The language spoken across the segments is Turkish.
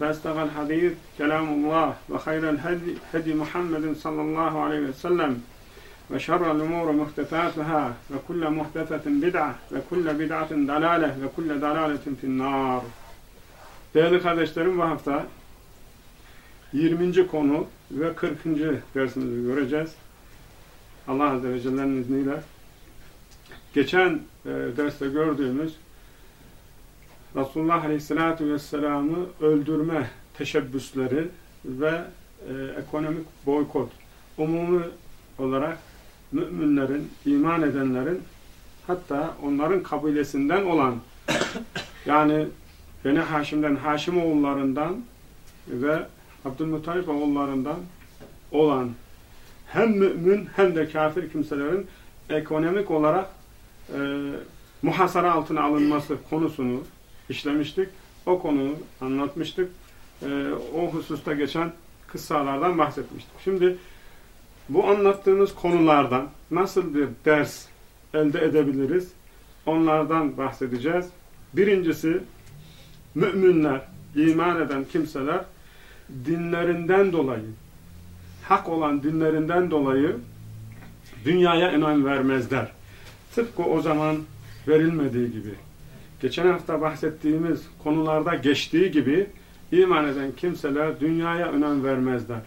فاستغى الحديث كلام الله وخير الهدي هدي محمد صلى الله عليه وسلم وشر الأمور محدثاتها وكل محدثة بدعة وكل بدعة دلالة وكل دلالة في النار Değerli kardeşlerim bu hafta 20. konu ve 40. dersimizi göreceğiz. Allah Azze ve Celle'nin izniyle. Geçen e, derste gördüğümüz Resulullah Aleyhisselatü Vesselam'ı öldürme teşebbüsleri ve e, ekonomik boykot umumi olarak müminlerin, iman edenlerin hatta onların kabilesinden olan yani Beni Haşim'den, Haşim oğullarından ve Abdülmuttalip oğullarından olan hem mümin hem de kafir kimselerin ekonomik olarak e, muhasara altına alınması konusunu işlemiştik. O konuyu anlatmıştık. E, o hususta geçen kıssalardan bahsetmiştik. Şimdi bu anlattığımız konulardan nasıl bir ders elde edebiliriz? Onlardan bahsedeceğiz. Birincisi müminler, iman eden kimseler dinlerinden dolayı, hak olan dinlerinden dolayı dünyaya önem vermezler. Tıpkı o zaman verilmediği gibi. Geçen hafta bahsettiğimiz konularda geçtiği gibi iman eden kimseler dünyaya önem vermezler.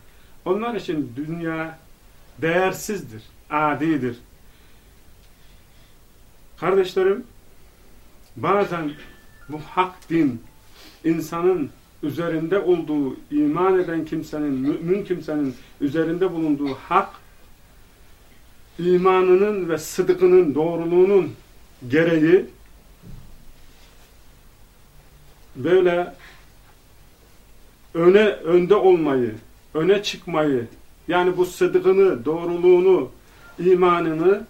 Onlar için dünya değersizdir, adidir. Kardeşlerim, bazen bu hak din, insanın üzerinde olduğu, iman eden kimsenin, mümin kimsenin üzerinde bulunduğu hak, imanının ve sıdkının, doğruluğunun gereği böyle öne önde olmayı, öne çıkmayı, yani bu sıdkını, doğruluğunu, imanını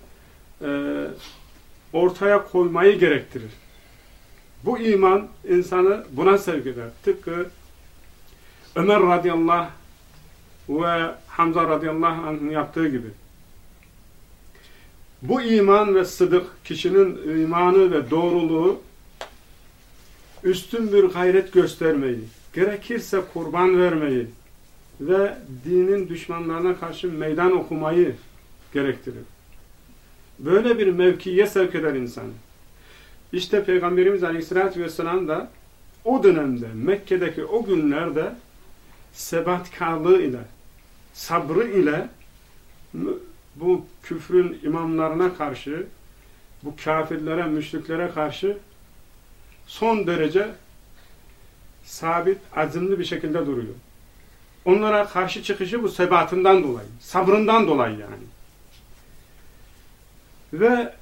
e, ortaya koymayı gerektirir. Bu iman insanı buna sevk eder. Tıpkı Ömer radıyallahu ve Hamza radıyallahu anh'ın yaptığı gibi. Bu iman ve sıdık, kişinin imanı ve doğruluğu üstün bir gayret göstermeyi, gerekirse kurban vermeyi ve dinin düşmanlarına karşı meydan okumayı gerektirir. Böyle bir mevkiye sevk eder insanı. İşte Peygamberimiz Aleyhisselatü Vesselam da o dönemde Mekke'deki o günlerde sebatkarlığı ile sabrı ile bu küfrün imamlarına karşı bu kafirlere, müşriklere karşı son derece sabit, azimli bir şekilde duruyor. Onlara karşı çıkışı bu sebatından dolayı, sabrından dolayı yani. Ve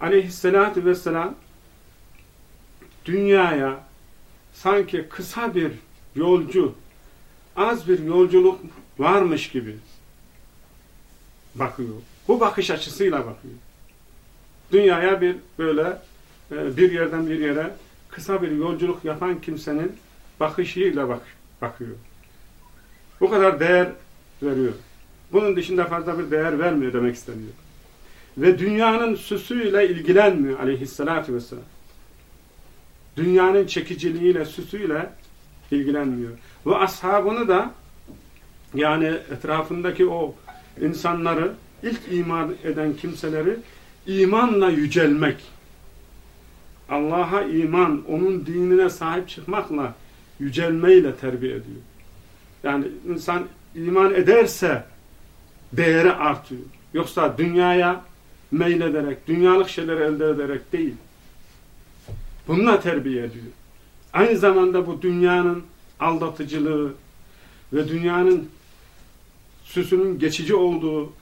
aleyhissalatü vesselam dünyaya sanki kısa bir yolcu, az bir yolculuk varmış gibi bakıyor. Bu bakış açısıyla bakıyor. Dünyaya bir böyle e, bir yerden bir yere kısa bir yolculuk yapan kimsenin bakışıyla bak, bakıyor. Bu kadar değer veriyor. Bunun dışında fazla bir değer vermiyor demek isteniyor. Ve dünyanın süsüyle ilgilenmiyor aleyhissalatü vesselam. Dünyanın çekiciliğiyle, süsüyle ilgilenmiyor. Ve ashabını da yani etrafındaki o insanları, ilk iman eden kimseleri imanla yücelmek, Allah'a iman, onun dinine sahip çıkmakla yücelmeyle terbiye ediyor. Yani insan iman ederse değeri artıyor. Yoksa dünyaya meylederek, dünyalık şeyler elde ederek değil. Bununla terbiye ediyor. Aynı zamanda bu dünyanın aldatıcılığı ve dünyanın süsünün geçici olduğu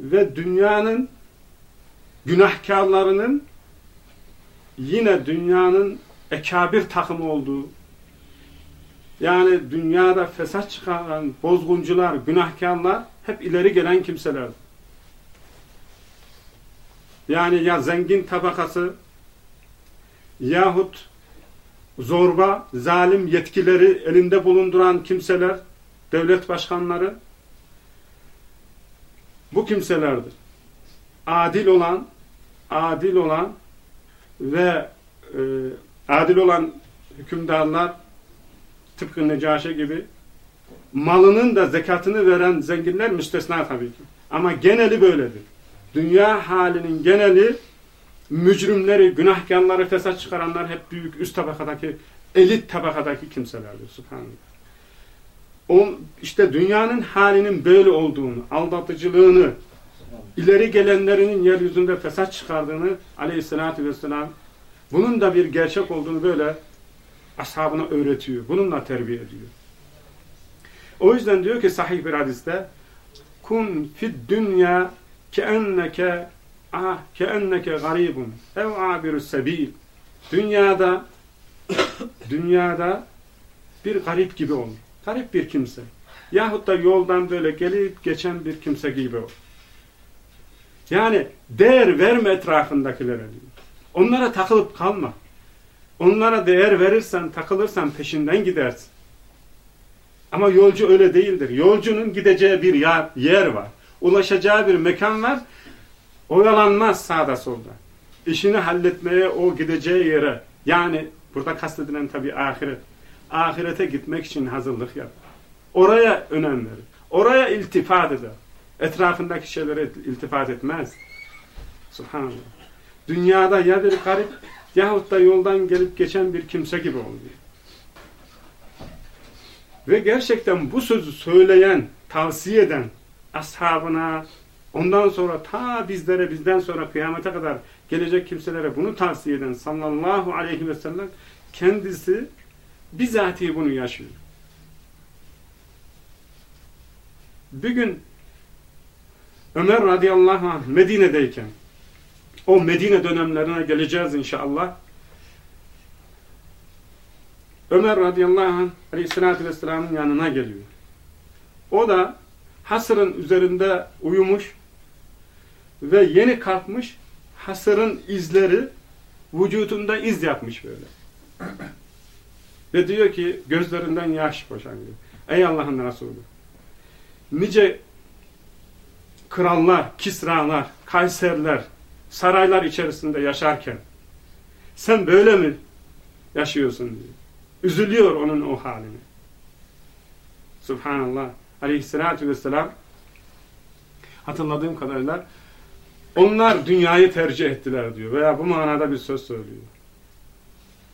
ve dünyanın günahkarlarının yine dünyanın ekabir takımı olduğu yani dünyada fesat çıkaran bozguncular, günahkarlar hep ileri gelen kimseler. Yani ya zengin tabakası yahut zorba, zalim yetkileri elinde bulunduran kimseler, devlet başkanları bu kimselerdir. Adil olan, adil olan ve e, adil olan hükümdarlar tıpkı Necaşe gibi malının da zekatını veren zenginler müstesna tabii ki. Ama geneli böyledir. Dünya halinin geneli mücrimleri, günahkarları, fesat çıkaranlar hep büyük üst tabakadaki, elit tabakadaki kimselerdir. Subhanallah. O, işte dünyanın halinin böyle olduğunu, aldatıcılığını, ileri gelenlerinin yeryüzünde fesat çıkardığını aleyhissalatü vesselam bunun da bir gerçek olduğunu böyle ashabına öğretiyor. Bununla terbiye ediyor. O yüzden diyor ki sahih bir hadiste kun fid dünya keenneke ah keenneke garibun ev abirus sebil dünyada dünyada bir garip gibi ol. Garip bir kimse. Yahut da yoldan böyle gelip geçen bir kimse gibi ol. Yani değer verme etrafındakilere. Onlara takılıp kalma. Onlara değer verirsen, takılırsan peşinden gidersin. Ama yolcu öyle değildir. Yolcunun gideceği bir yer, yer var. Ulaşacağı bir mekan var. Oyalanmaz sağda solda. İşini halletmeye o gideceği yere yani burada kastedilen tabi ahiret. Ahirete gitmek için hazırlık yap. Oraya önem verir. Oraya iltifat eder. Etrafındaki şeylere iltifat etmez. Subhanallah. Dünyada ya bir garip yahut da yoldan gelip geçen bir kimse gibi oluyor. Ve gerçekten bu sözü söyleyen, tavsiye eden ashabına, ondan sonra ta bizlere, bizden sonra kıyamete kadar gelecek kimselere bunu tavsiye eden sallallahu aleyhi ve sellem kendisi bizatihi bunu yaşıyor. Bir gün Ömer radıyallahu anh Medine'deyken o Medine dönemlerine geleceğiz inşallah. Ömer radıyallahu anh aleyhissalatü vesselamın yanına geliyor. O da hasırın üzerinde uyumuş ve yeni kalkmış hasırın izleri vücudunda iz yapmış böyle. ve diyor ki gözlerinden yaş boşanıyor. Ey Allah'ın Resulü nice krallar, kisralar, kayserler, saraylar içerisinde yaşarken sen böyle mi yaşıyorsun diyor. Üzülüyor onun o halini. Subhanallah. Aleyhissalatü vesselam hatırladığım kadarıyla onlar dünyayı tercih ettiler diyor. Veya bu manada bir söz söylüyor.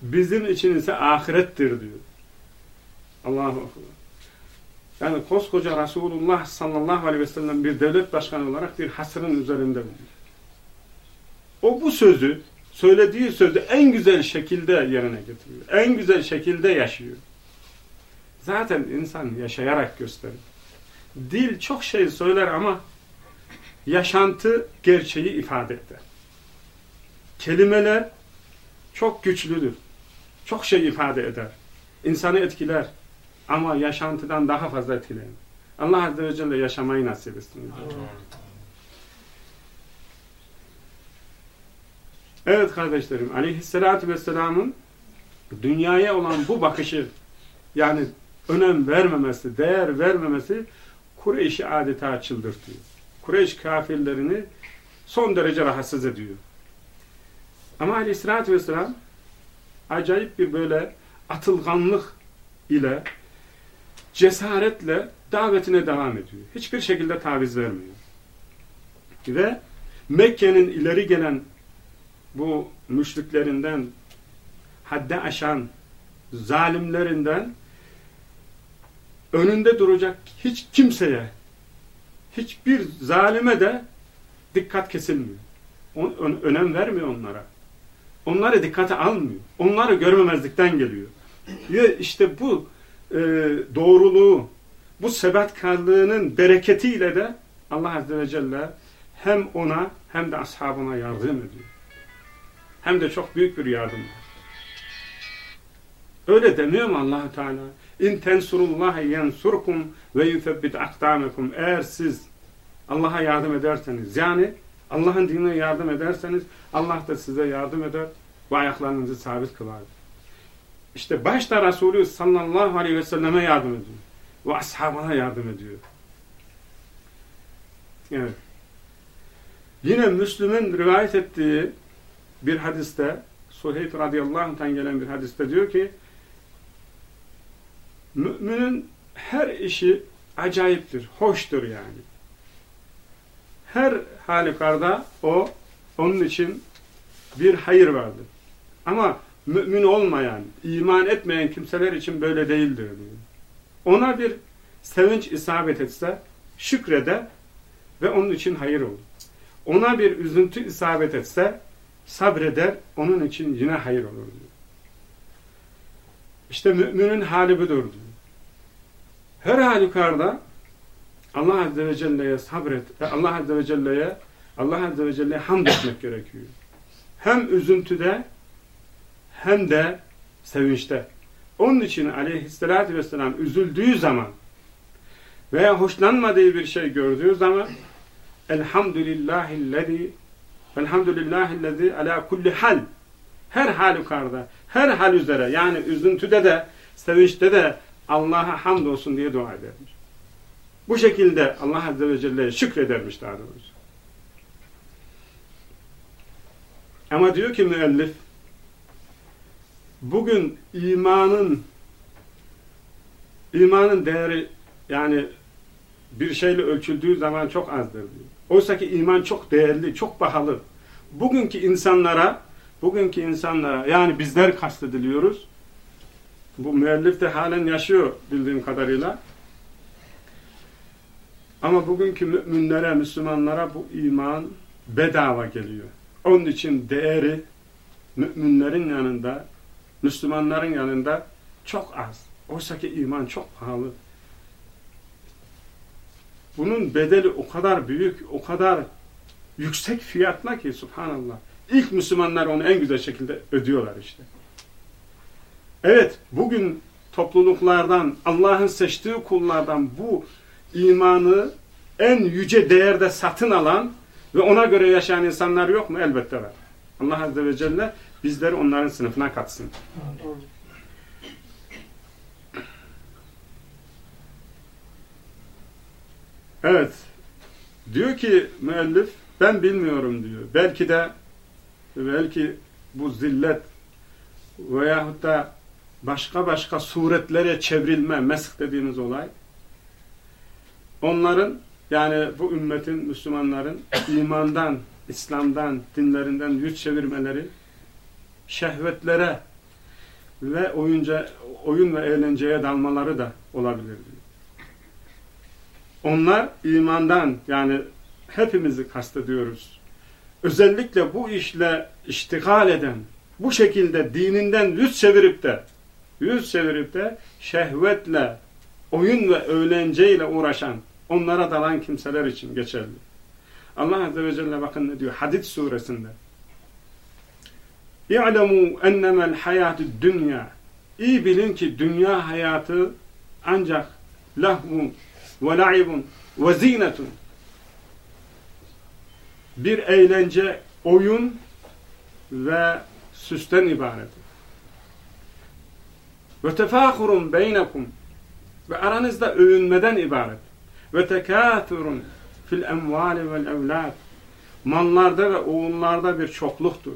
Bizim için ise ahirettir diyor. Allahu Akbar. Yani koskoca Resulullah sallallahu aleyhi ve sellem bir devlet başkanı olarak bir hasrın üzerinde bulunuyor. O bu sözü, söylediği sözü en güzel şekilde yerine getiriyor. En güzel şekilde yaşıyor. Zaten insan yaşayarak gösterir. Dil çok şey söyler ama yaşantı gerçeği ifade eder. Kelimeler çok güçlüdür. Çok şey ifade eder. İnsanı etkiler. Ama yaşantıdan daha fazla etkiler. Allah Azze ve Celle yaşamayı nasip etsin. Evet kardeşlerim, aleyhissalatü vesselamın dünyaya olan bu bakışı, yani önem vermemesi, değer vermemesi Kureyş'i adeta çıldırtıyor. Kureyş kafirlerini son derece rahatsız ediyor. Ama aleyhissalatü vesselam acayip bir böyle atılganlık ile cesaretle davetine devam ediyor. Hiçbir şekilde taviz vermiyor. Ve Mekke'nin ileri gelen bu müşriklerinden hadde aşan zalimlerinden önünde duracak hiç kimseye hiçbir zalime de dikkat kesilmiyor. önem vermiyor onlara. Onları dikkate almıyor. Onları görmemezlikten geliyor. Ve işte bu e, doğruluğu, bu sebatkarlığının bereketiyle de Allah Azze ve Celle hem ona hem de ashabına yardım ediyor. Hem de çok büyük bir yardım var. Öyle demiyor mu allah Teala? İn tensurullaha yensurkum ve yuthabbit akdamekum. Eğer siz Allah'a yardım ederseniz, yani Allah'ın dinine yardım ederseniz, Allah da size yardım eder ve ayaklarınızı sabit kılar. İşte başta Resulü sallallahu aleyhi ve selleme yardım ediyor. Ve ashabına yardım ediyor. Evet. Yine Müslüm'ün rivayet ettiği bir hadiste, Suheyb radıyallahu anh'tan gelen bir hadiste diyor ki, Müminin her işi acayiptir, hoştur yani. Her halükarda o, onun için bir hayır vardır. Ama mümin olmayan, iman etmeyen kimseler için böyle değildir diyor. Ona bir sevinç isabet etse şükreder ve onun için hayır olur. Ona bir üzüntü isabet etse sabreder, onun için yine hayır olur diyor. İşte müminin hali budur diyor. Her halükarda Allah Azze ve Celle'ye sabret ve Allah Azze ve Celle'ye Allah Azze ve Celle'ye hamd etmek gerekiyor. Hem üzüntüde hem de sevinçte. Onun için aleyhissalatü vesselam üzüldüğü zaman veya hoşlanmadığı bir şey gördüğü zaman Elhamdülillahillezî Elhamdülillahillezî ala kulli hal her halükarda, her hal üzere yani üzüntüde de, sevinçte de Allah'a hamdolsun diye dua edermiş. Bu şekilde Allah Azze ve Celle'ye şükredermiş daha doğrusu. Ama diyor ki müellif bugün imanın imanın değeri yani bir şeyle ölçüldüğü zaman çok azdır. Oysa ki iman çok değerli, çok pahalı. Bugünkü insanlara bugünkü insanlara yani bizler kastediliyoruz. Bu müellif de halen yaşıyor bildiğim kadarıyla. Ama bugünkü müminlere, Müslümanlara bu iman bedava geliyor. Onun için değeri müminlerin yanında, Müslümanların yanında çok az. Oysa ki iman çok pahalı. Bunun bedeli o kadar büyük, o kadar yüksek fiyatla ki subhanallah. İlk Müslümanlar onu en güzel şekilde ödüyorlar işte. Evet, bugün topluluklardan, Allah'ın seçtiği kullardan bu imanı en yüce değerde satın alan ve ona göre yaşayan insanlar yok mu? Elbette var. Allah Azze ve Celle bizleri onların sınıfına katsın. Evet. Diyor ki müellif ben bilmiyorum diyor. Belki de belki bu zillet veyahut da başka başka suretlere çevrilme, mesk dediğimiz olay onların yani bu ümmetin, Müslümanların imandan, İslam'dan, dinlerinden yüz çevirmeleri şehvetlere ve oyunca, oyun ve eğlenceye dalmaları da olabilir. Onlar imandan yani hepimizi kastediyoruz. Özellikle bu işle iştigal eden, bu şekilde dininden yüz çevirip de yüz çevirip de şehvetle, oyun ve eğlenceyle uğraşan, onlara dalan kimseler için geçerli. Allah Azze ve Celle bakın ne diyor Hadid suresinde. İ'lemû ennemel hayatü dünya. İyi bilin ki dünya hayatı ancak lahvun ve la'ibun ve zinetun. Bir eğlence, oyun ve süsten ibaret. Ve tefâhurun beynekum ve aranızda övünmeden ibaret. Ve tekâthurun fil emvâli vel evlâd mallarda ve oğullarda bir çokluktur.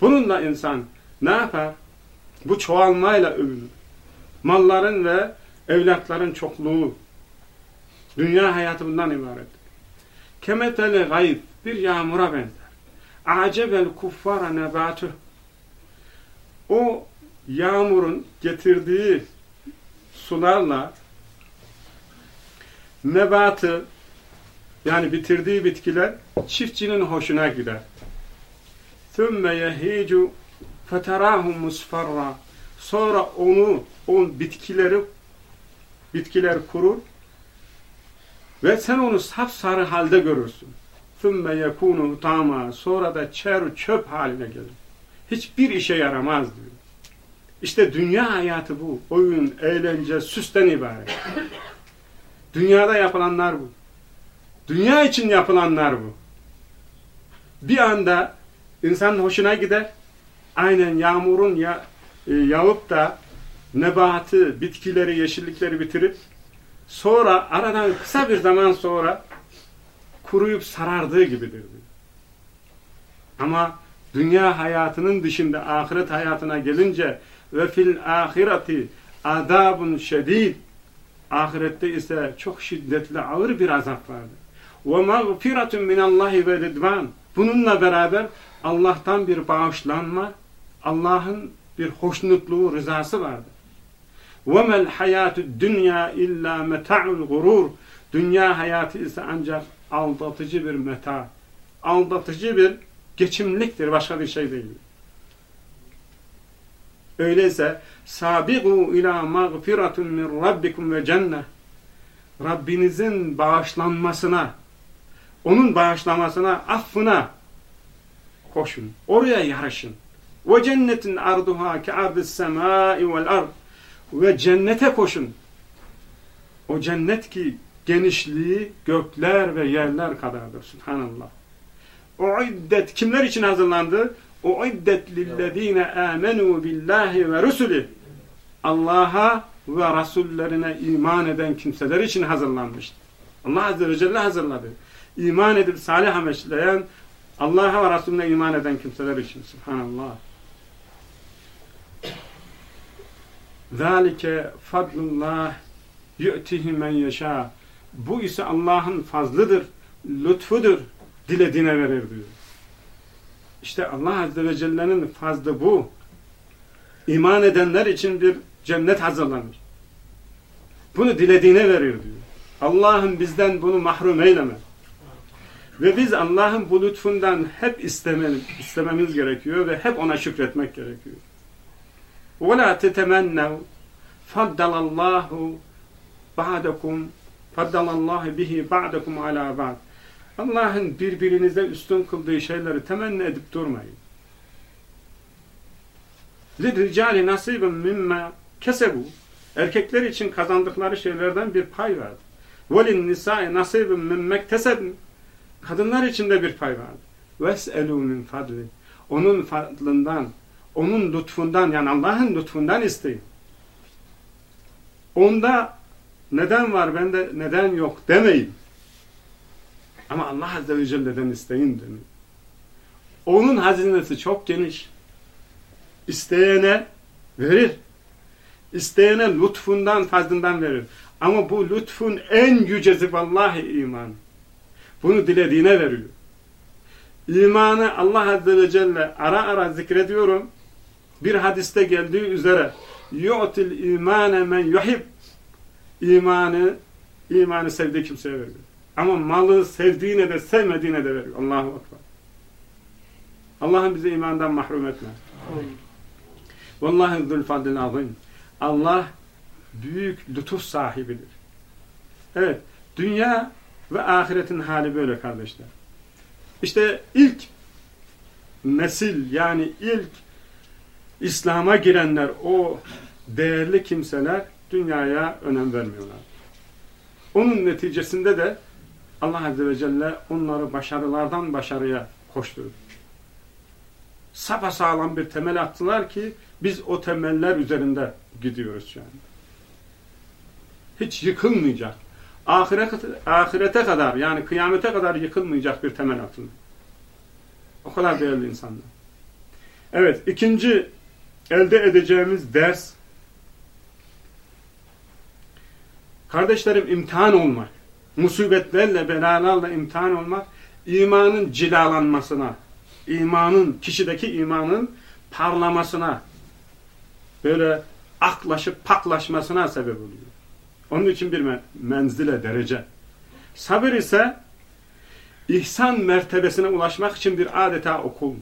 Bununla insan ne yapar? Bu çoğalmayla övünür. Malların ve evlatların çokluğu. Dünya hayatı bundan ibaret. Kemeteli gayb bir yağmura benzer. Acebel kuffara nebatuh. O yağmurun getirdiği sularla nebatı yani bitirdiği bitkiler çiftçinin hoşuna gider. ثُمَّ يَهِيجُ فَتَرَاهُ مُسْفَرًّا Sonra onu, o bitkileri bitkiler kurur ve sen onu sapsarı halde görürsün. ثُمَّ يَكُونُ hutama Sonra da çer çöp haline gelir. Hiçbir işe yaramaz diyor. İşte dünya hayatı bu. Oyun, eğlence, süsten ibaret. Dünyada yapılanlar bu. Dünya için yapılanlar bu. Bir anda insanın hoşuna gider. Aynen yağmurun ya, e, yağıp da nebatı, bitkileri, yeşillikleri bitirip sonra aradan kısa bir zaman sonra kuruyup sarardığı gibidir. Ama dünya hayatının dışında ahiret hayatına gelince ve fil ahireti adabun şedid ahirette ise çok şiddetli ağır bir azap vardır. Ve mağfiretun minallahi ve ridvan bununla beraber Allah'tan bir bağışlanma Allah'ın bir hoşnutluğu, rızası vardır. وَمَا الْحَيَاتُ dünya illa meta'ul gurur. Dünya hayatı ise ancak aldatıcı bir meta, aldatıcı bir geçimliktir, başka bir şey değil. Öyleyse sabiqu ila mağfiratun min rabbikum ve cennet. Rabbinizin bağışlanmasına, onun bağışlamasına, affına koşun. Oraya yarışın. Ve cennetin arduha ke ardis semai vel ard. Ve cennete koşun. O cennet ki genişliği gökler ve yerler kadardır. Subhanallah. O iddet kimler için hazırlandı? O iddet lillezine amenu billahi ve rusuli. Allah'a ve Resullerine iman eden kimseler için hazırlanmıştır. Allah Azze ve Celle hazırladı. İman edip salih amel Allah'a ve Resulüne iman eden kimseler için. Subhanallah. ذَٰلِكَ فَضْلُ اللّٰهِ يُؤْتِهِ مَنْ يَشَاءُ Bu ise Allah'ın fazlıdır, lütfudur, dilediğine verir diyor. İşte Allah Azze ve Celle'nin fazlı bu. İman edenler için bir cennet hazırlanır. Bunu dilediğine verir diyor. Allah'ım bizden bunu mahrum eyleme. Ve biz Allah'ın bu lütfundan hep istememiz, istememiz gerekiyor ve hep ona şükretmek gerekiyor. وَلَا تَتَمَنَّوْا فَضَّلَ اللّٰهُ بَعْدَكُمْ فَضَّلَ اللّٰهِ بِهِ بَعْدَكُمْ عَلَى بَعْدٍ Allah'ın birbirinize üstün kıldığı şeyleri temenni edip durmayın. لِلْرِجَالِ نَصِيبٌ مِمَّا kesebu Erkekler için kazandıkları şeylerden bir pay vardır. وَلِلْنِسَاءِ نَصِيبٌ مِمَّا اكْتَسَبْنَ Kadınlar için de bir pay vardır. وَاسْأَلُوا مِنْ فَضْلِ Onun fadlından, onun lütfundan yani Allah'ın lütfundan isteyin. Onda neden var bende neden yok demeyin. Ama Allah Azze ve Celle'den isteyin demeyin. Onun hazinesi çok geniş. İsteyene verir. İsteyene lütfundan, fazlından verir. Ama bu lütfun en yücesi vallahi iman. Bunu dilediğine veriyor. İmanı Allah Azze ve Celle ara ara zikrediyorum. Bir hadiste geldiği üzere yu'til imane men yuhib imanı imanı sevdiği kimseye veriyor. Ama malı sevdiğine de sevmediğine de veriyor. Allahu Akbar. Allah'ın bizi imandan mahrum etme. Vallahi zülfadil azim. Allah büyük lütuf sahibidir. Evet, dünya ve ahiretin hali böyle kardeşler. İşte ilk nesil yani ilk İslam'a girenler o değerli kimseler dünyaya önem vermiyorlar. Onun neticesinde de Allah Azze ve Celle onları başarılardan başarıya koşturdu. Sapasağlam bir temel attılar ki biz o temeller üzerinde gidiyoruz an. Hiç yıkılmayacak. Ahirete, ahirete kadar yani kıyamete kadar yıkılmayacak bir temel atıldı. O kadar değerli insanlar. Evet ikinci elde edeceğimiz ders kardeşlerim imtihan olmak. Musibetlerle, belalarla imtihan olmak imanın cilalanmasına, imanın, kişideki imanın parlamasına, böyle aklaşıp paklaşmasına sebep oluyor. Onun için bir menzile, derece. Sabır ise ihsan mertebesine ulaşmak için bir adeta okul.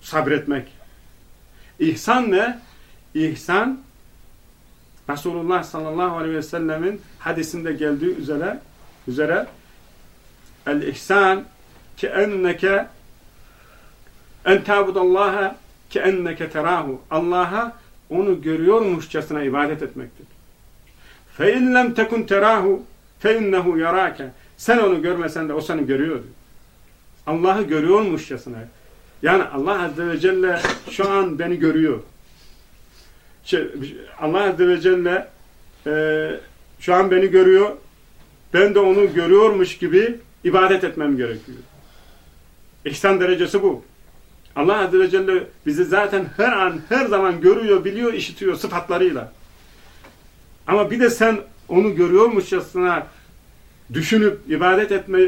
Sabretmek. İhsan ne? İhsan Resulullah sallallahu aleyhi ve sellemin hadisinde geldiği üzere üzere el ihsan ki enneke en tabudallaha ki enneke terahu Allah'a onu görüyormuşçasına ibadet etmektir. Fe in lem tekun terahu fe innehu yarake sen onu görmesen de o seni görüyor. Allah'ı görüyormuşçasına. Yani Allah Azze ve Celle şu an beni görüyor. Şey, Allah Azze ve Celle e, şu an beni görüyor. Ben de onu görüyormuş gibi ibadet etmem gerekiyor. İhsan derecesi bu. Allah Azze ve Celle bizi zaten her an, her zaman görüyor, biliyor, işitiyor sıfatlarıyla. Ama bir de sen onu görüyormuşçasına düşünüp ibadet etme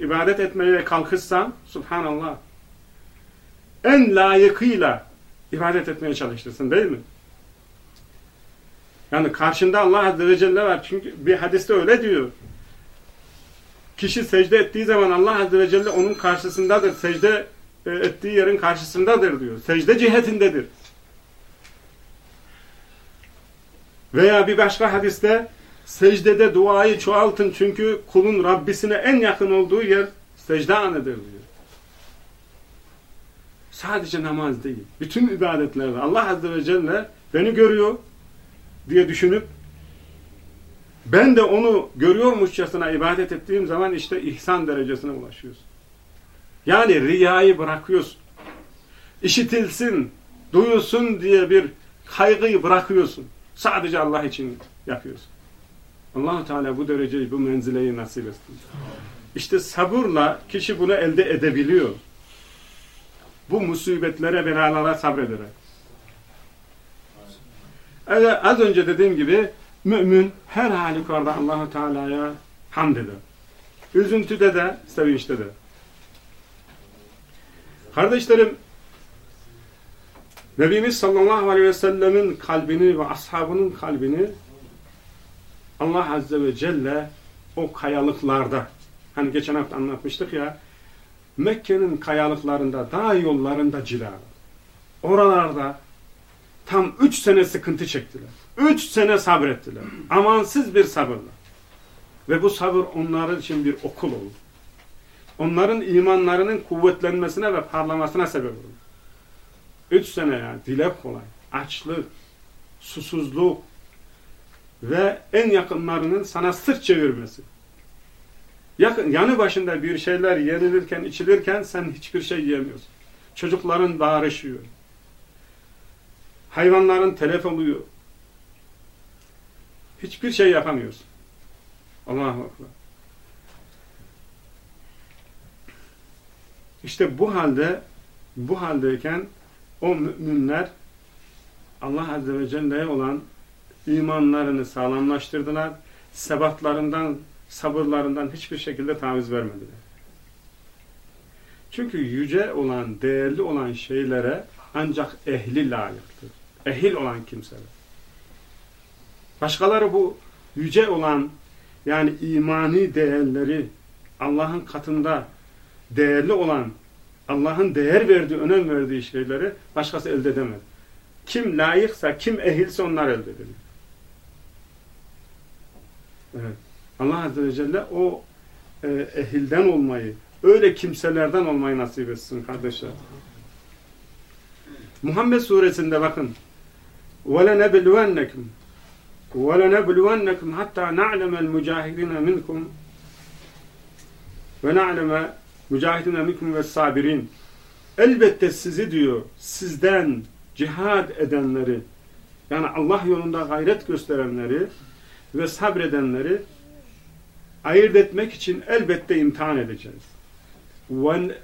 ibadet etmeye kalkışsan subhanallah en layıkıyla ibadet etmeye çalıştırsın değil mi? Yani karşında Allah Azze ve Celle var. Çünkü bir hadiste öyle diyor. Kişi secde ettiği zaman Allah Azze ve Celle onun karşısındadır. Secde e, ettiği yerin karşısındadır diyor. Secde cihetindedir. Veya bir başka hadiste secdede duayı çoğaltın çünkü kulun Rabbisine en yakın olduğu yer secde anıdır diyor. Sadece namaz değil. Bütün ibadetlerde Allah Azze ve Celle beni görüyor diye düşünüp ben de onu görüyormuşçasına ibadet ettiğim zaman işte ihsan derecesine ulaşıyorsun. Yani riyayı bırakıyorsun. İşitilsin, duyulsun diye bir kaygıyı bırakıyorsun. Sadece Allah için yapıyorsun allah Teala bu dereceyi, bu menzileyi nasip etsin. İşte sabırla kişi bunu elde edebiliyor. Bu musibetlere, belalara sabrederek. Evet, az önce dediğim gibi mümin her halükarda Allahu Teala'ya hamd eder. Üzüntüde de, sevinçte de. Kardeşlerim, Nebimiz sallallahu aleyhi ve sellemin kalbini ve ashabının kalbini Allah Azze ve Celle o kayalıklarda hani geçen hafta anlatmıştık ya Mekke'nin kayalıklarında, dağ yollarında cila. Oralarda tam üç sene sıkıntı çektiler. Üç sene sabrettiler. Amansız bir sabırla. Ve bu sabır onların için bir okul oldu. Onların imanlarının kuvvetlenmesine ve parlamasına sebep oldu. Üç sene yani dile kolay, açlık, susuzluk, ve en yakınlarının sana sırt çevirmesi. Yakın, yanı başında bir şeyler yenilirken, içilirken sen hiçbir şey yiyemiyorsun. Çocukların bağırışıyor. Hayvanların telef oluyor. Hiçbir şey yapamıyorsun. Allahu Ekber. İşte bu halde bu haldeyken o müminler Allah Azze ve Celle'ye olan imanlarını sağlamlaştırdılar. Sebatlarından, sabırlarından hiçbir şekilde taviz vermediler. Çünkü yüce olan, değerli olan şeylere ancak ehli layıktır. Ehil olan kimseler. Başkaları bu yüce olan yani imani değerleri Allah'ın katında değerli olan Allah'ın değer verdiği, önem verdiği şeyleri başkası elde edemez. Kim layıksa, kim ehilse onlar elde edilir. Evet. Allah Azze ve Celle o e, ehilden olmayı, öyle kimselerden olmayı nasip etsin kardeşler. Muhammed suresinde bakın وَلَنَبْلُوَنَّكُمْ وَلَنَبْلُوَنَّكُمْ hatta نَعْلَمَ الْمُجَاهِدِينَ مِنْكُمْ وَنَعْلَمَ مُجَاهِدِينَ مِنْكُمْ وَالصَّابِرِينَ Elbette sizi diyor, sizden cihad edenleri, yani Allah yolunda gayret gösterenleri ve sabredenleri ayırt etmek için elbette imtihan edeceğiz.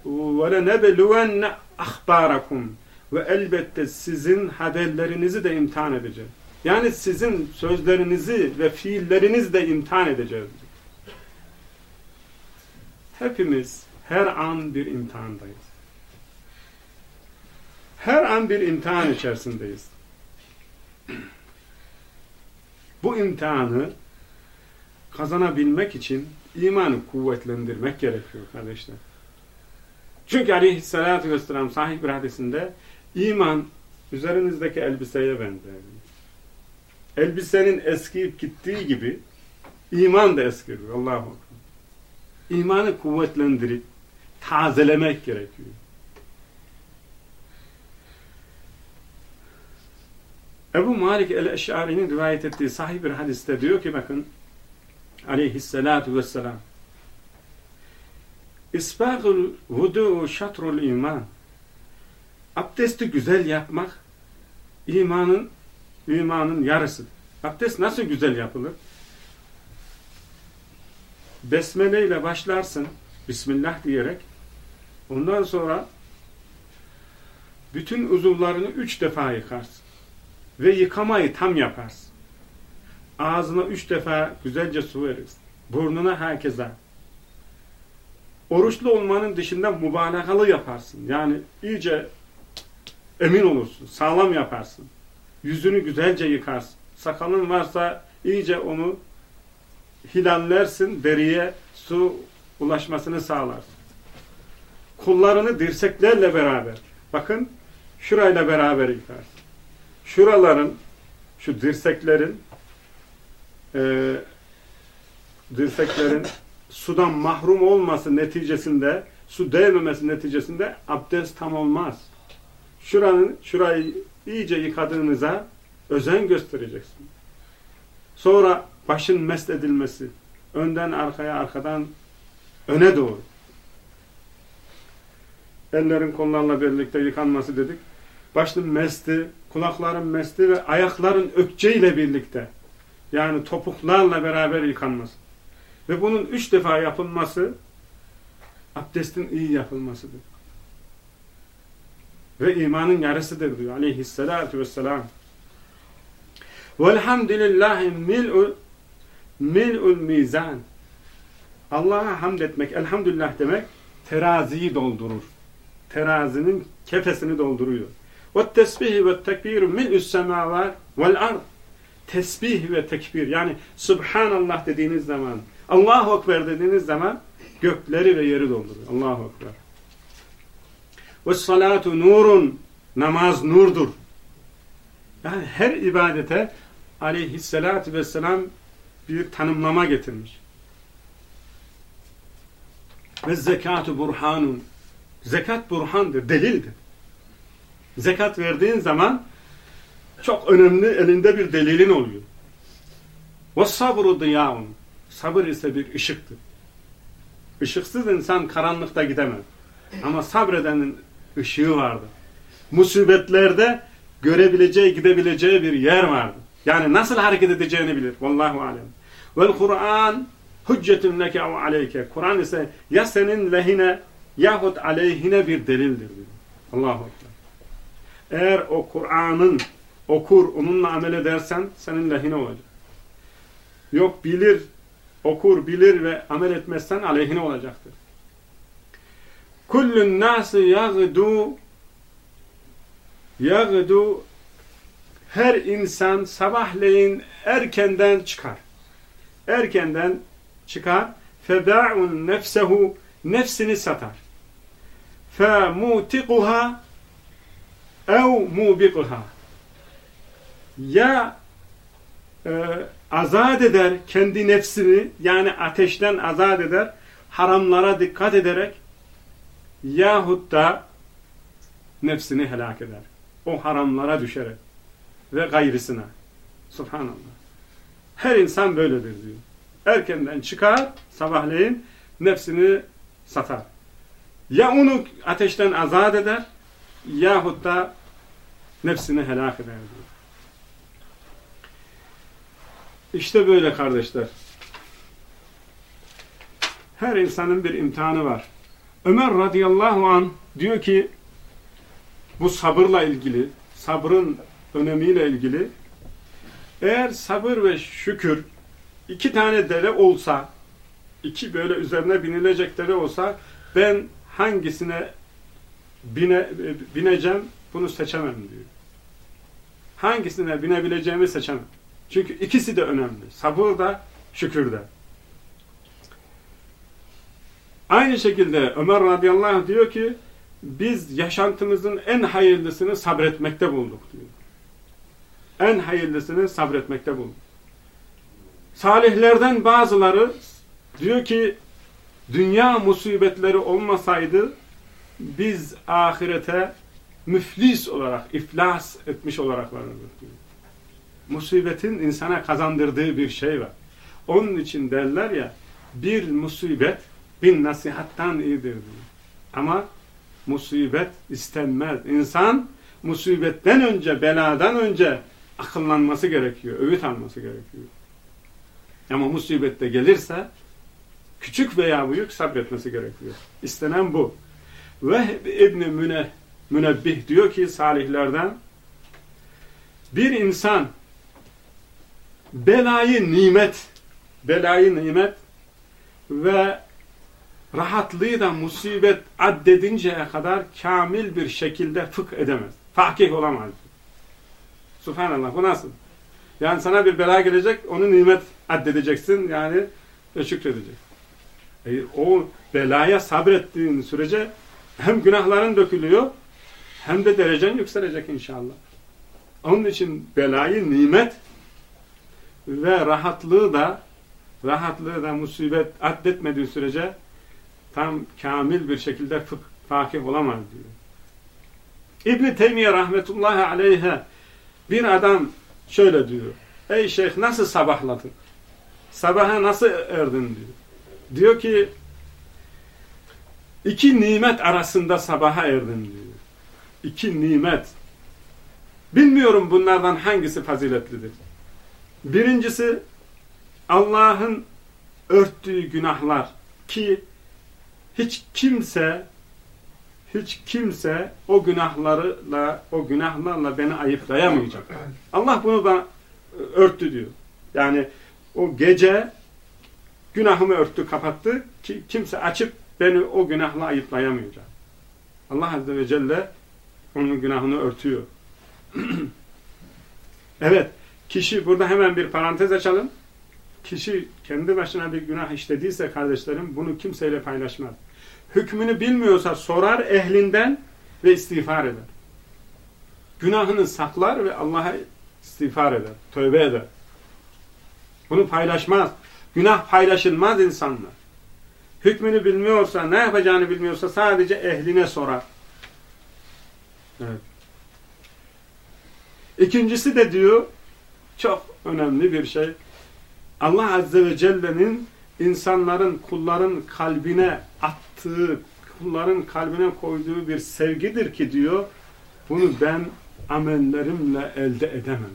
وَلَنَبَلُوَنَّ أَخْبَارَكُمْ Ve elbette sizin haberlerinizi de imtihan edeceğiz. Yani sizin sözlerinizi ve fiillerinizi de imtihan edeceğiz. Hepimiz her an bir imtihandayız. Her an bir imtihan içerisindeyiz. Bu imtihanı kazanabilmek için imanı kuvvetlendirmek gerekiyor kardeşler. Çünkü aleyhissalatü vesselam sahih bir hadisinde iman üzerinizdeki elbiseye benzer. Elbisenin eskiyip gittiği gibi iman da eskiyor. Allahu. İmanı kuvvetlendirip tazelemek gerekiyor. Ebu Malik el-Eş'ari'nin rivayet ettiği sahih bir hadiste diyor ki bakın aleyhissalatu vesselam İsbâgul vudu'u şatrul iman Abdesti güzel yapmak imanın imanın yarısıdır. Abdest nasıl güzel yapılır? Besmele ile başlarsın Bismillah diyerek ondan sonra bütün uzuvlarını üç defa yıkarsın. Ve yıkamayı tam yaparsın. Ağzına üç defa güzelce su verirsin. Burnuna herkese. Oruçlu olmanın dışında mübalağalı yaparsın. Yani iyice emin olursun. Sağlam yaparsın. Yüzünü güzelce yıkarsın. Sakalın varsa iyice onu hilallersin. Deriye su ulaşmasını sağlarsın. Kullarını dirseklerle beraber. Bakın şurayla beraber yıkarsın şuraların, şu dirseklerin e, dirseklerin sudan mahrum olması neticesinde, su değmemesi neticesinde abdest tam olmaz. Şuranın, şurayı iyice yıkadığınıza özen göstereceksin. Sonra başın mest edilmesi, önden arkaya, arkadan öne doğru. Ellerin kollarla birlikte yıkanması dedik. Başın mesti, kulakların mesli ve ayakların ökçeyle birlikte yani topuklarla beraber yıkanması. Ve bunun üç defa yapılması abdestin iyi yapılmasıdır. Ve imanın yarısıdır diyor aleyhissalatu vesselam. Velhamdülillahi mil'ul mil'ul mizan. Allah'a hamd etmek, elhamdülillah demek teraziyi doldurur. Terazinin kefesini dolduruyor. Ve tesbih ve tekbir mil'ü's semavat vel ard. Tesbih ve tekbir yani Subhanallah dediğiniz zaman Allahu Ekber dediğiniz zaman gökleri ve yeri dolduruyor. Allahu Ekber. Ve salatu nurun namaz nurdur. Yani her ibadete aleyhissalatü vesselam bir tanımlama getirmiş. Ve zekatu burhanun. Zekat burhandır, delildir. Zekat verdiğin zaman çok önemli elinde bir delilin oluyor. Ve sabru diyaun. Sabır ise bir ışıktır. Işıksız insan karanlıkta gidemez. Ama sabredenin ışığı vardı. Musibetlerde görebileceği, gidebileceği bir yer vardı. Yani nasıl hareket edeceğini bilir. Vallahu alem. Vel Kur'an hüccetun leke ve aleyke. Kur'an ise ya senin lehine yahut aleyhine bir delildir diyor. Allahu Ekber. Eğer o Kur'an'ın okur, onunla amel edersen senin lehine olacak. Yok bilir, okur, bilir ve amel etmezsen aleyhine olacaktır. Kullun nasi yagdu yagdu her insan sabahleyin erkenden çıkar. Erkenden çıkar. Feda'un nefsehu nefsini satar. Fe mutikuha ev mubiqha ya e, azat eder kendi nefsini yani ateşten azat eder haramlara dikkat ederek yahut da nefsini helak eder. O haramlara düşerek ve gayrısına. Subhanallah. Her insan böyledir diyor. Erkenden çıkar sabahleyin nefsini satar. Ya onu ateşten azat eder yahut da nefsini helak eder. İşte böyle kardeşler. Her insanın bir imtihanı var. Ömer radıyallahu an diyor ki bu sabırla ilgili, sabrın önemiyle ilgili eğer sabır ve şükür iki tane deve olsa iki böyle üzerine binilecek deve olsa ben hangisine bine, bineceğim bunu seçemem diyor. Hangisine binebileceğimi seçemem. Çünkü ikisi de önemli. Sabır da, şükür de. Aynı şekilde Ömer radıyallahu anh diyor ki biz yaşantımızın en hayırlısını sabretmekte bulduk diyor. En hayırlısını sabretmekte bulduk. Salihlerden bazıları diyor ki dünya musibetleri olmasaydı biz ahirete müflis olarak, iflas etmiş olarak varırdık. Musibetin insana kazandırdığı bir şey var. Onun için derler ya bir musibet bin nasihattan iyidir diyor. Ama musibet istenmez. İnsan musibetten önce, beladan önce akıllanması gerekiyor, öğüt alması gerekiyor. Ama musibette gelirse küçük veya büyük sabretmesi gerekiyor. İstenen bu. Ve İbn-i Müne, Münebbih diyor ki salihlerden bir insan belayı nimet belayı nimet ve rahatlığı da musibet addedinceye kadar kamil bir şekilde fıkh edemez. Fakih olamaz. Subhanallah bu nasıl? Yani sana bir bela gelecek, onu nimet addedeceksin yani ve şükredecek. E, o belaya sabrettiğin sürece hem günahların dökülüyor hem de derecen yükselecek inşallah. Onun için belayı nimet ve rahatlığı da rahatlığı da musibet addetmediği sürece tam kamil bir şekilde fakih olamaz diyor. İbn-i Teymiye rahmetullahi aleyhe bir adam şöyle diyor. Ey şeyh nasıl sabahladın? Sabaha nasıl erdin diyor. Diyor ki iki nimet arasında sabaha erdim diyor. İki nimet. Bilmiyorum bunlardan hangisi faziletlidir. Birincisi Allah'ın örttüğü günahlar ki hiç kimse hiç kimse o günahlarla o günahlarla beni ayıplayamayacak. Allah bunu bana örttü diyor. Yani o gece günahımı örttü, kapattı ki kimse açıp beni o günahla ayıplayamayacak. Allah Azze ve Celle onun günahını örtüyor. evet, kişi burada hemen bir parantez açalım. Kişi kendi başına bir günah işlediyse kardeşlerim bunu kimseyle paylaşmaz. Hükmünü bilmiyorsa sorar ehlinden ve istiğfar eder. Günahını saklar ve Allah'a istiğfar eder, tövbe eder. Bunu paylaşmaz. Günah paylaşılmaz insanlar. Hükmünü bilmiyorsa, ne yapacağını bilmiyorsa sadece ehline sorar. Evet. İkincisi de diyor, çok önemli bir şey. Allah Azze ve Celle'nin insanların, kulların kalbine attığı, kulların kalbine koyduğu bir sevgidir ki diyor, bunu ben amellerimle elde edemem.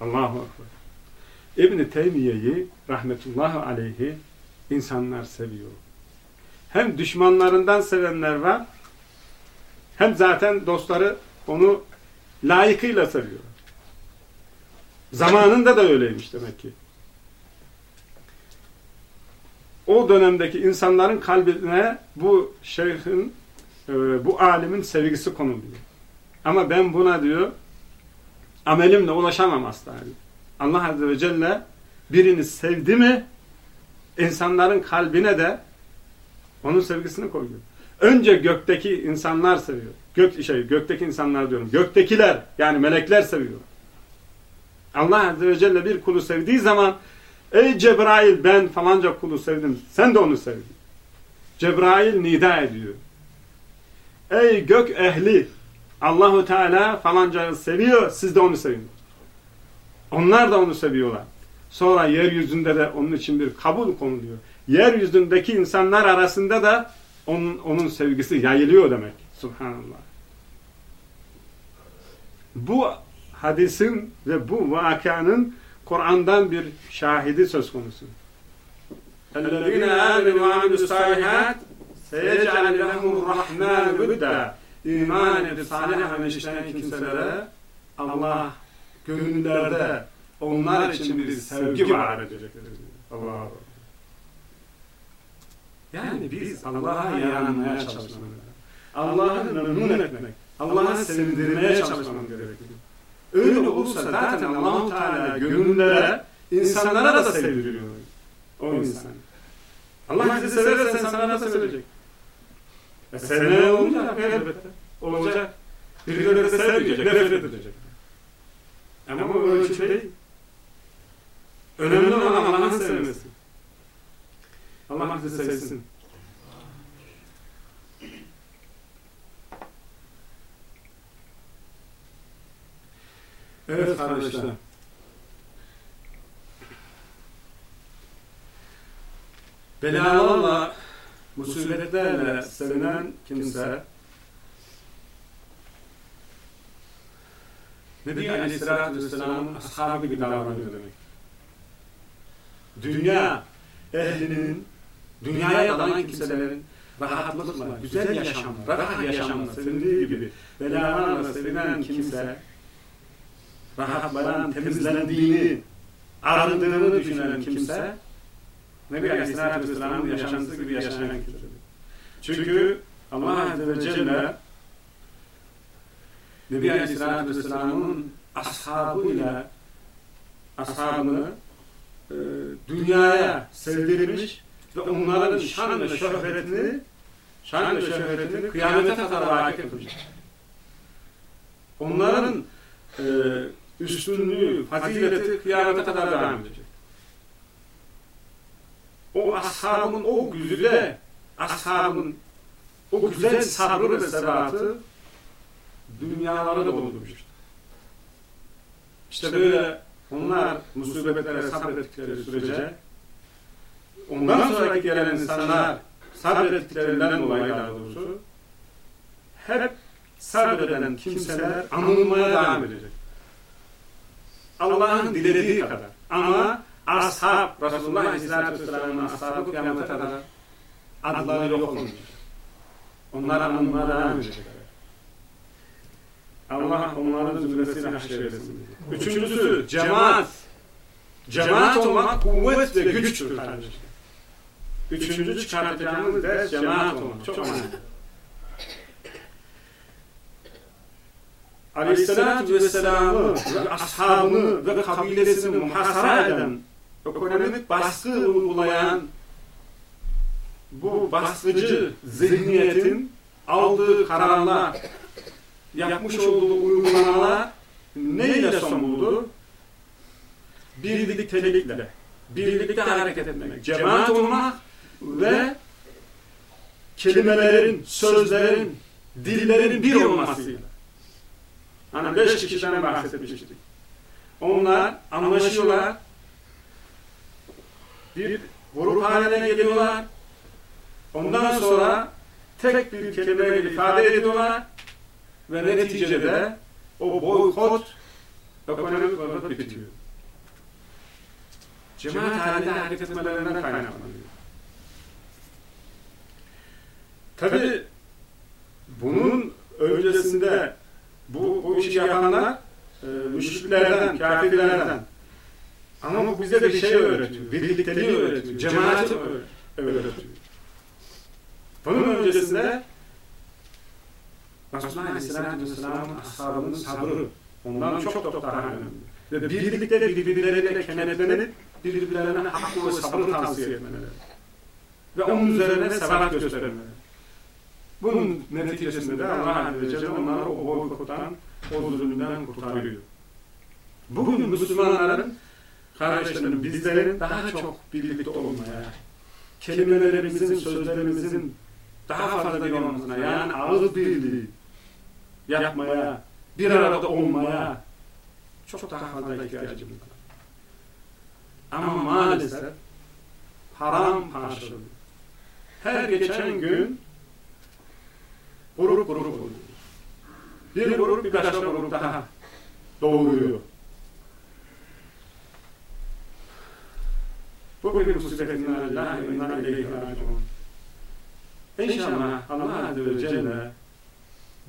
Allahu Akbar. İbn-i Teymiye'yi rahmetullahi aleyhi insanlar seviyor. Hem düşmanlarından sevenler var, hem zaten dostları onu layıkıyla seviyor. Zamanında da öyleymiş demek ki. O dönemdeki insanların kalbine bu şeyhin, e, bu alimin sevgisi konuluyor. Ama ben buna diyor, amelimle ulaşamam asla. Allah Azze ve Celle birini sevdi mi, insanların kalbine de onun sevgisini koyuyor. Önce gökteki insanlar seviyor. Gök, şey, gökteki insanlar diyorum. Göktekiler yani melekler seviyor. Allah Azze ve Celle bir kulu sevdiği zaman ey Cebrail ben falanca kulu sevdim. Sen de onu sevdin. Cebrail nida ediyor. Ey gök ehli Allahu Teala falanca seviyor. Siz de onu sevin. Onlar da onu seviyorlar. Sonra yeryüzünde de onun için bir kabul konuluyor. Yeryüzündeki insanlar arasında da onun, onun sevgisi yayılıyor demek. Subhanallah. Bu hadisin ve bu vakanın Kur'an'dan bir şahidi söz konusu. اَلَّذِينَ آمِنُوا وَعَمِلُوا الصَّالِحَاتِ سَيَجْعَلِ لَهُمُ الرَّحْمَانُ بُدَّ İman edip salih amel işleyen kimselere Allah gönüllerde onlar için bir sevgi var edecek. Allah Yani biz Allah'a yaranmaya çalışmamız Allah'ı memnun etmek, Allah'ı sevindirmeye çalışmamız gerekiyor. Öyle olursa zaten Allah-u Teala gönüllere, insanlara da sevdiriyor o insan. Allah bizi severse sana nasıl sevecek? E sevmeye olmayacak elbette. Olacak. Birileri de sevmeyecek, nefret edecek. Ama bu ölçü değil. Önemli olan Allah'ın sevmesi. Allah bizi sevsin. Evet kardeşler. Belalarla, musibetlerle sevinen kimse Nebi Aleyhisselatü Vesselam'ın ashabı gibi davranıyor demek. Dünya ehlinin, dünyaya dalan kimselerin rahatlıkla, güzel yaşamla, rahat yaşamla sevindiği gibi belalarla sevinen kimse rahatlayan, temizlendiğini, arındığını düşünen kimse Nebi Aleyhisselatü Vesselam'ın yaşantısı gibi yaşayan kimse. Çünkü Allah Azze ve Celle Nebi Aleyhisselatü Vesselam'ın ashabıyla ashabını e, dünyaya sevdirmiş ve onların şan ve şöhretini şan ve şöhretini kıyamete kadar vakit etmiş. Onların e, üstünlüğü, fazileti kıyamete kadar devam edecek. O ashabın o güzide, ashabın o güzel sabrı ve sebatı dünyaları da doldurmuştur. İşte böyle onlar musibetlere sabrettikleri sürece ondan sonraki gelen insanlar sabrettiklerinden dolayı daha doğrusu hep sabreden kimseler anılmaya devam edecek. Allah'ın dilediği kadar. Ama ashab, Resulullah Aleyhisselatü Vesselam'ın ashabı kıyamete kadar adları yok olmayacak. Onlar anılmaya devam edecekler. Allah onların zümresini haşredesin. Üçüncüsü cemaat. Cemaat olmak kuvvet ve güçtür kardeşler. Üçüncü çıkartacağımız ders cemaat olmak. Çok önemli. Aleyhisselatü Vesselam'ı ve ashabını ve kabilesini muhasara eden, ekonomik baskı uygulayan bu baskıcı zihniyetin aldığı kararlar, yapmış olduğu uygulamalar neyle son buldu? Birliktelikle, birlikte hareket etmek, cemaat olmak ve kelimelerin, sözlerin, dillerin bir olmasıyla. Hani beş kişiden bahsetmiştik. Onlar anlaşıyorlar, bir grup haline geliyorlar, ondan sonra tek bir kelimeyle ifade ediyorlar, ve neticede o boykot ekonomik olarak bitiyor. Cemaat halinde hareket etmelerinden kaynaklanıyor. Tabi bunun öncesinde bu, bu işi yapanlar e, müşriklerden, kafirlerden ama bu bize bir şey öğretiyor. Birlikteliği öğretiyor. Cemaati öğretiyor. Bunun öncesinde Resulullah Aleyhisselatü Vesselam'ın ashabının sabrı ondan çok çok daha önemli. Ve birlikte birbirleriyle kenetlenip birbirlerine hakkı ve sabrı tavsiye etmeleri. Ve onun üzerine sebat göstermeleri. Bunun neticesinde de Allah Azze ve Celle onları o boykottan, o zulümden kurtarıyor. Bugün Müslümanların, kardeşlerim, bizlerin daha çok birlikte olmaya, kelimelerimizin, sözlerimizin daha fazla bir olmasına, yani ağız birliği, yapmaya, bir arada olmaya çok daha fazla ihtiyacımız var. Ama maalesef haram karşılığı. Her geçen gün grup grup oluyor. Bir grup bir başka grup daha doğuyor. Bu bir ve inna ileyhi raciun. İnşallah Allah Azze ve Celle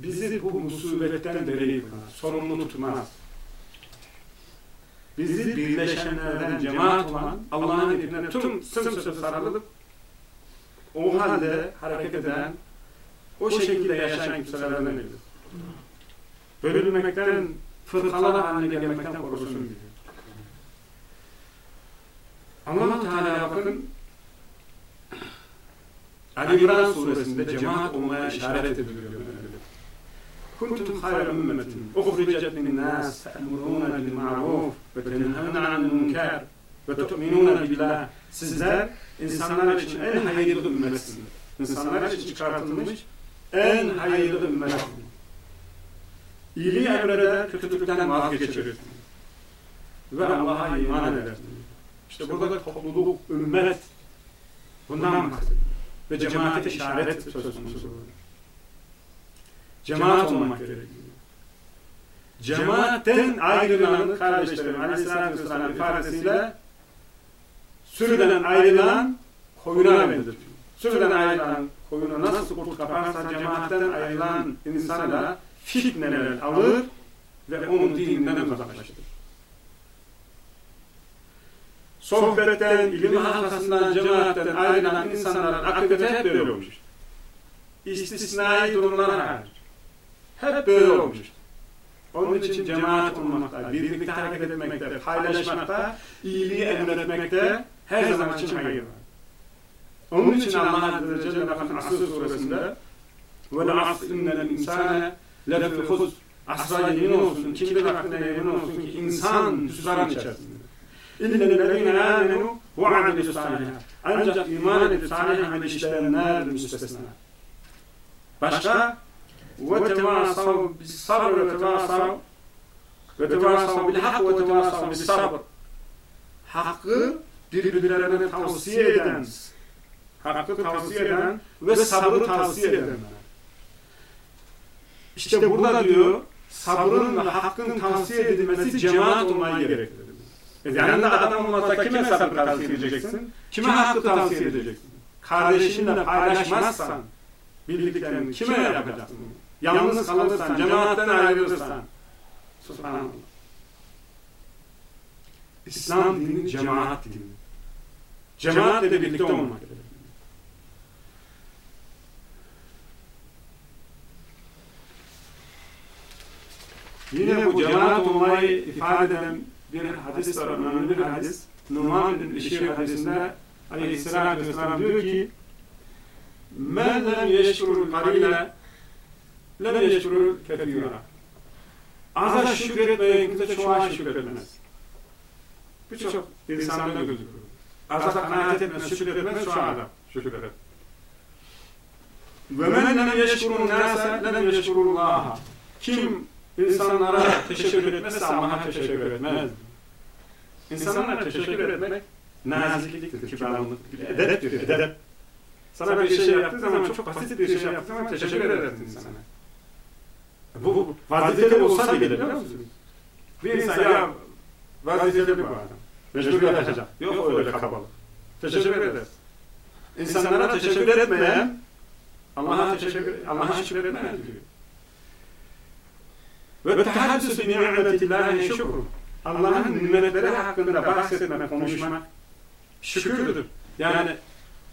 bizi bu musibetten beri sorumlu tutmaz. Bizi birleşenlerden cemaat olan Allah'ın ipine tüm sımsıkı sarılıp o halde hareket eden o şekilde yaşayan kimselerden eylesin. Bölünmekten, fırkalar haline gelmekten korusun bizi. allah Teala bakın Ali İmran suresinde cemaat olmaya işaret ediliyor. Hayra ümmetin uhricet linnâs te'murûne bil ma'ruf ve tenhevne anil münker ve tu'minûne billah. Sizler insanlar için en hayırlı ümmetsiniz. İnsanlar için çıkartılmış en hayırlı ümmetsiniz. İyiliği emreder, kötülükten vazgeçirir. Ve Allah'a iman eder. İşte burada topluluk, ümmet bundan bahsediyor. Ve cemaate işaret söz konusu. Cemaat olmak gerekiyor. Cemaatten ayrılan kardeşlerim Aleyhisselatü Vesselam ifadesiyle sürüden ayrılan koyuna benzer. Sürüden ayrılan koyunu nasıl kurt kaparsa cemaatten ayrılan insana da fitneler alır ve onun dininden uzaklaştırır. Sohbetten, ilim halkasından, cemaatten ayrılan insanların akıbeti hep böyle olmuş. İstisnai durumlar hariç. Hep böyle olmuş. Onun için cemaat olmakta, birlikte hareket etmekte, paylaşmakta, iyiliği emretmekte her zaman için hayır var. Onun için Allah Azze ve Celle bakın Asr suresinde وَلَعَصْ اِنَّ الْاِنْسَانَ لَفِي خُزْ Asra yemin olsun, kimde vaktine yemin olsun ki insan hüsran içerisinde. اِلَّا الَّذ۪ينَ آمَنُوا وَعَمِلُوا الصَّالِحَاتِ Ancak iman edip salih amel işleyenler müstesna. Başka وَتَوَاسَوْا بِالصَّبْرِ وَتَوَاسَوْا وَتَوَاسَوْا بِالْحَقِّ وَتَوَاسَوْا بِالصَّبْرِ Hakkı birbirlerine tavsiye eden, hakkı tavsiye eden ve sabrı tavsiye edenler. İşte burada diyor, sabrın ve hakkın tavsiye edilmesi cemaat olmayı gerektirir. E yanında adam olmazsa kime sabır tavsiye edeceksin? Kime hakkı tavsiye edeceksin? Kardeşinle paylaşmazsan, bildiklerini kime yapacaksın? Yalnız kalırsan, cemaatten ayrılırsan. Subhanallah. İslam dini cemaat dini. Cemaatle birlikte olmak gerekir. Yine bu cemaat olmayı ifade eden bir hadis var, önemli bir hadis. Numan bin Bişir hadisinde aleyhissalatü vesselam diyor ki Men lem yeşkurul kalile lem yeşkurul kefira. Aza şükretmeyen kimse çoğa şükretmez. Birçok insanda gözükür. Aza kanaat etmez, şükretmez, çoğa da şükretmez. Ve men lem yeşkurul nase lem yeşkurullaha. Kim insanlara teşekkür etmezse Allah'a teşekkür etmez. İnsanlara teşekkür etmek nazikliktir, kibarlıktır, edeptir, edep. Sana bir şey yaptığı zaman çok basit bir şey yaptığı zaman teşekkür edersin insana. Bu, vazifeli olsa bile biliyor musun? Bir insan ya vazifeli bu adam. Mecbur yapacak. Yok öyle kabalık. Teşekkür eder. İnsanlara teşekkür etmeyen Allah'a teşekkür Allah'a şükür etmez diyor. Ve tehaddüsü bi ni'metillahi şükür. Allah'ın nimetleri hakkında bahsetmek, konuşmak şükürdür. Yani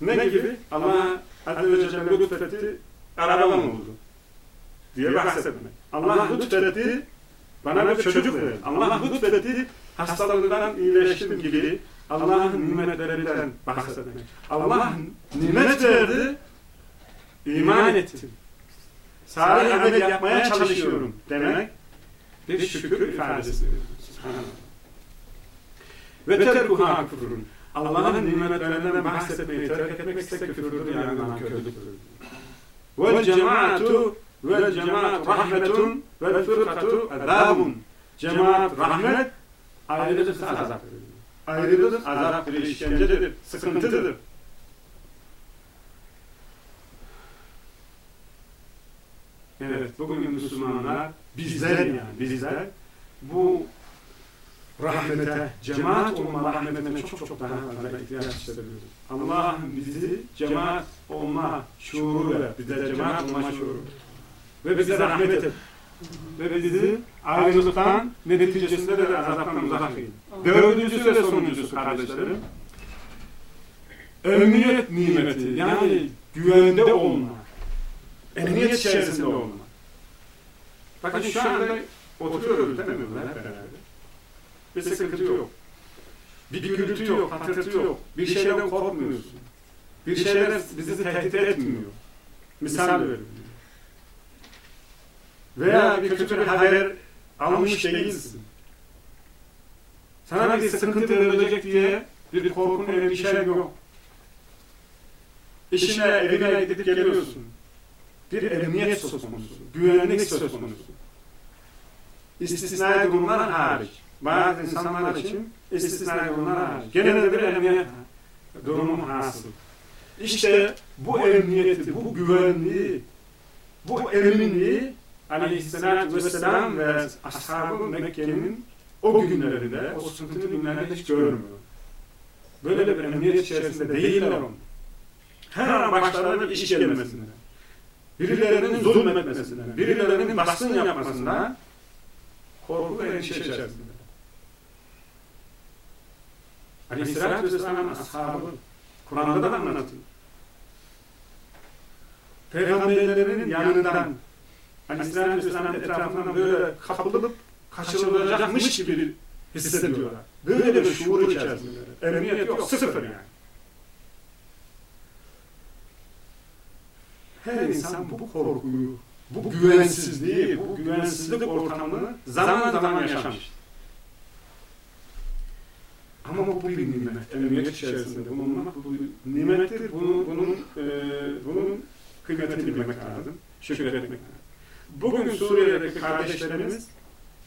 ne gibi? Allah Azze ve Celle lütfetti, arabam oldu diye bahsetmek. Allah lütfetti, bana bir çocuk verdi. Allah lütfetti, hastalığından iyileştim gibi Allah'ın nimetlerinden bahsetmek. Allah nimet verdi, iman ettim. Salih amel yapmaya çalışıyorum demek bir şükür ifadesidir. Ve terkuha küfrün. Allah'ın nimetlerinden bahsetmeyi terk etmek ise küfürdür yani nankörlüktür. Vel cemaatu vel cemaat rahmetun vel fırkatu azabun. Cemaat rahmet ayrılırsa azaptır. Ayrılır azaptır, işkencedir, sıkıntıdır. Evet, bugün Müslümanlar, bizler yani, bizler bu rahmete, cemaat olma rahmetine çok çok daha fazla ihtiyaç hissediyoruz. Allah bizi cemaat olma şuuru ver, bize cemaat olma şuuru ve bize rahmet et. Ve bizi ayrılıktan neticesinde de azaptan uzak eyle. Dördüncüsü ve sonuncusu kardeşlerim, emniyet nimeti yani güvende olma, emniyet içerisinde olma. Bakın şu anda oturuyoruz değil mi? Hep beraber. Bir sıkıntı yok. Bir gürültü yok, patırtı yok. Bir şeyden korkmuyorsun. Bir şeyler bizi tehdit etmiyor. Misal veriyorum. Veya bir kötü bir haber almış değilsin. Sana bir sıkıntı verilecek diye bir korkun, endişen yok. İşine, evine gidip geliyorsun. Bir emniyet söz konusu, güvenlik söz konusu. İstisnai durumlar hariç. Bazı insanlar için istisnai hariç. Genelde bir emniyet durumu hasıl. İşte bu emniyeti, bu güvenliği, bu eminliği Aleyhisselatü Vesselam ve Ashab-ı Mekke'nin o günlerinde, o sıkıntılı günlerinde hiç görmüyor. Böyle bir emniyet içerisinde değiller onlar. Her an başlarına bir iş gelmesine, birilerinin zulmetmesine, birilerinin baskın yapmasına korku ve endişe içerisinde. Aleyhisselatü Vesselam'ın ashabı Kur'an'da da anlatıyor. Peygamberlerinin yanından Aleyhisselatü Vesselam'ın etrafından böyle kapılıp kaçırılacakmış gibi hissediyorlar. Böyle bir şuur içerisinde. Emniyet yok, sıfır yani. Her insan bu korkuyu, bu güvensizliği, bu güvensizlik ortamını zaman zaman yaşamış. Ama bu bir nimet. Emniyet içerisinde bulunmak bu bir nimettir. Bunun, bunun, e, bunun kıymetini bilmek lazım. Şükretmek lazım. Bugün Suriye'deki kardeşlerimiz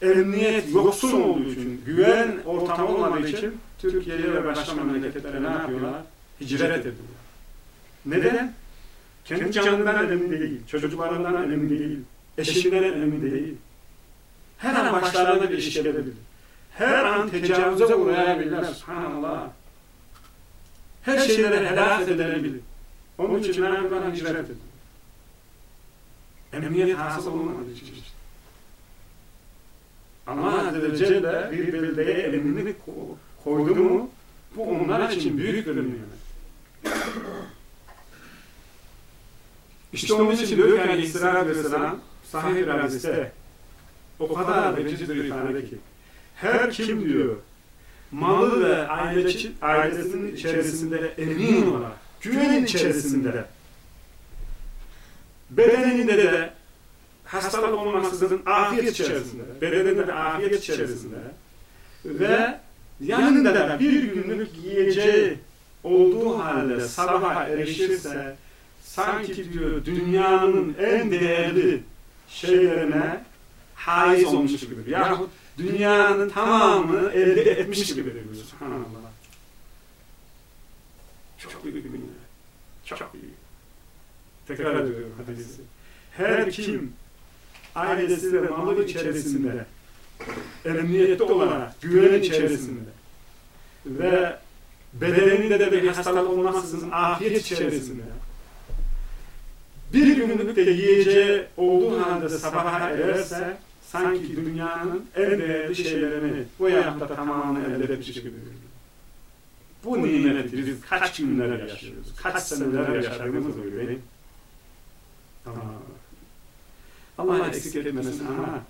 emniyet yoksun olduğu için, güven ortamı olmadığı için Türkiye'ye ve başka memleketlere ne yapıyorlar? Hicret ediyorlar. Neden? Kendi canından önemli değil, çocuklarından önemli değil, eşinden önemli değil. Her an başlarına bir iş gelebilir. Her an tecavüze uğrayabilirler. Subhanallah. Her şeylere helak edilebilir. Onun için ne yapıyorlar? Hicret ediyorlar. Emniyet hasıl olmadığı için işte. Allah Azze ve Celle bir beldeye elini koydu mu bu onlar için büyük bir nimet. İşte onun için diyor ki Aleyhisselatü Vesselam sahih bir hadiste o kadar veciz bir ifade ki her kim diyor malı ve ailesinin içerisinde emin olarak güvenin içerisinde bedeninde de hastalık olmaksızın afiyet içerisinde, bedeninde de afiyet içerisinde ve yanında da bir günlük yiyeceği olduğu halde sabaha erişirse sanki diyor dünyanın en değerli şeylerine haiz olmuş gibidir. Yahut dünyanın tamamını elde etmiş gibidir diyor. Subhanallah. Çok büyük bir nimet. Çok büyük. Tekrar ediyorum hadisi. Her kim ailesi ve malı içerisinde emniyette olarak, güven içerisinde ve bedeninde de bir hastalık olmaksızın afiyet içerisinde bir günlük de yiyeceği olduğu halde sabaha ererse sanki dünyanın en değerli şeylerini o yapta tamamını elde etmiş gibi. Bu nimeti biz kaç günler yaşıyoruz, kaç seneler yaşadığımız oluyor değil? Tamam. Allah eksik etmesin ama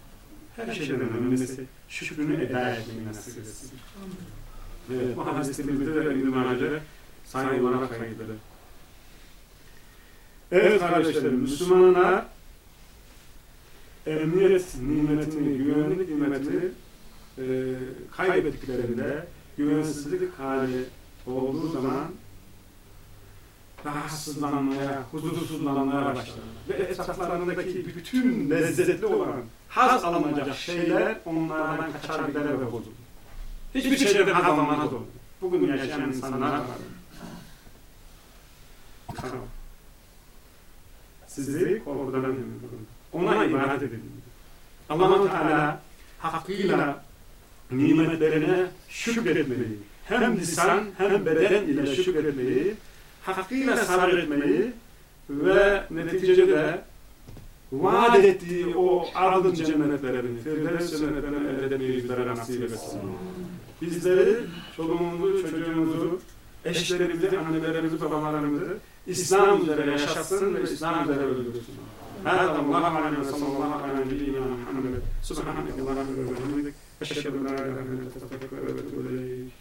her şeyden önemlisi şükrünü eda etmeyi nasip etsin. Evet, bu hadislerimizde de İbn-i Mace'de sayı olarak kayıtlı. Evet kardeşlerim, Müslümanlar emniyet nimetini, güvenlik nimetini e, kaybettiklerinde güvensizlik hali olduğu zaman rahatsızlanmaya, huzursuzlanmaya başlarlar. Ve etraflarındaki bütün lezzetli olan, haz alınacak şeyler onlardan kaçar gider ve bozulur. Hiçbir şeyden haz alınmaz olur. Bugün yaşayan insanlar var. Sizi korkudan emin Ona ibadet edin. allah Teala hakkıyla nimetlerine şükretmeyi, hem lisan hem beden ile şükretmeyi, hakkıyla sabretmeyi ve neticede vaat ettiği o ardın cennetlerini, Firdevs cennetlerini elde etmeyi bizlere nasip etsin. Bizleri, çoluğumuzu, çocuğumuzu, eşlerimizi, annelerimizi, babalarımızı İslam üzere yaşatsın ve İslam üzere öldürsün. هذا الله اعلم وصلى الله على نبينا محمد. سبحانك اللهم وبحمدك أشهد أن لا إله إلا أنت أستغفرك وأتوب إليك.